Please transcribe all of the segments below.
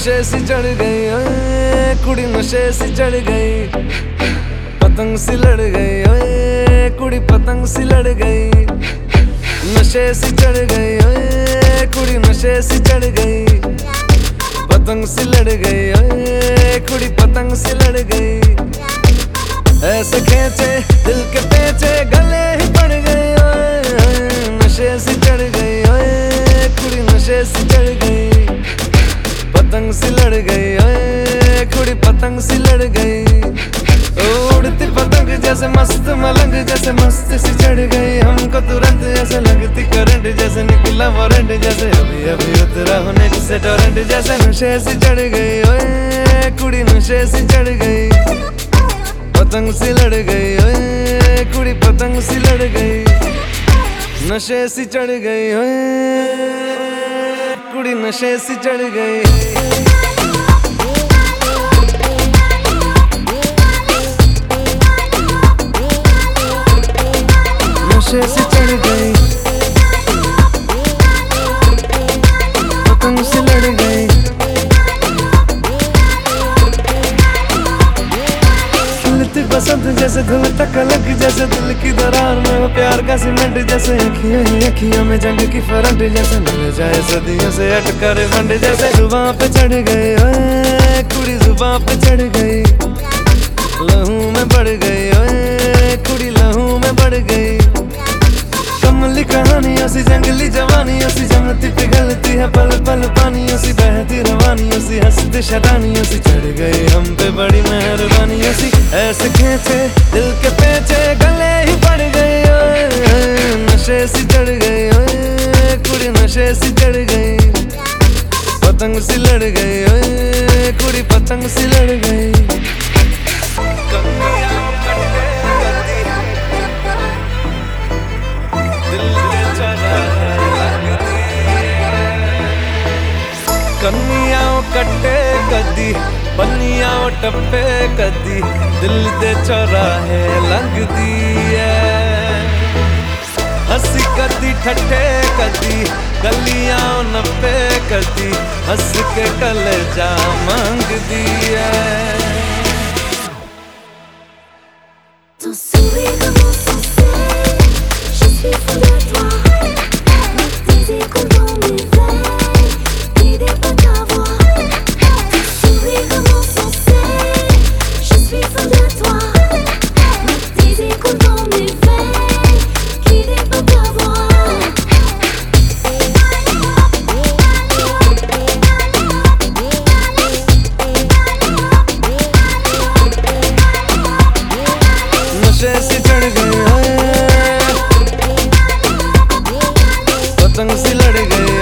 नशे सी चढ़ गई कुड़ी नशे सी चढ़ गई। पतंग सी लड़ गई, ओए, कुड़ी पतंग सी लड़ गई। नशे सी चढ़ गई, ओए, कुड़ी नशे सी चढ़ गई। पतंग सी लड़ गई, ओए, कुड़ी पतंग सी लड़ गई। ऐसे खेचे, दिल के पेचे गले गई ओए कुड़ी पतंग सी लड़ गई उड़ती पतंग जैसे मस्त, मलंग जैसे मस्त सी चढ़ गई हमको तुरंत ऐसे लगती करंट जैसे निकला वारंट जैसे। अभी अभी उतरा होने से टोरेंट जैसे नशे सी चढ़ गई ओए कुड़ी नशे सी चढ़ गई पतंग सी लड़ गई ओए कुड़ी पतंग सी लड़ गई नशे सी चढ़ गई ओए कुड़ी नशे सी चढ़ गई नशे से चढ़ गई। पतंग से लड़ गई। बसंत जैसे धुल तक अलग जैसे दिल की दरार में वो प्यार का सीमेंट जैसे अखियों ही, अखियों में जंग की फरंट जैसे मिल जाए सदियों से अटकर बंड जैसे ज़ुबान पे चढ़ गई ओए, कुड़ी ज़ुबान पे चढ़ गई। लहू में बढ़ गई, ओए, कुड़ी लहू में बढ़ गई। कमली कहानी सी, जंगली जवानी सी जमती पिघलती है, पल पल पानी सी, बहती रवानी सी, हंसती शरानी सी, चढ़ गई हम पे बड़ी मेहरबानी सी। ऐसे खेचे, दिल के पेचे, गले ही पड़ गए नशे सी चढ़ गई ओए, कुड़ी नशे सी चढ़ गई पतंग सी लड़ गई कुड़ी पतंग सी लड़ गई ਬੰਨੀਆਂ ਟੱਪੇ ਕਦੀ ਦਿਲ ਦੇ ਚੌਰਾਹੇ ਲੰਘਦੀ ਐ ਹੱਸੀ ਕਦੀ ਠੱਠੇ ਕਦੀ ਗਲੀਆਂ ਨੱਪੇ ਕਦੀ ਹੱਸ ਕੇ ਕਲਜਾ ਮੰਗਦੀ ਐ नशे से चढ़ गए पतंग से लड़ गए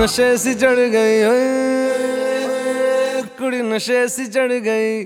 नशे से चढ़ गई कुड़ी नशे से चढ़ गई।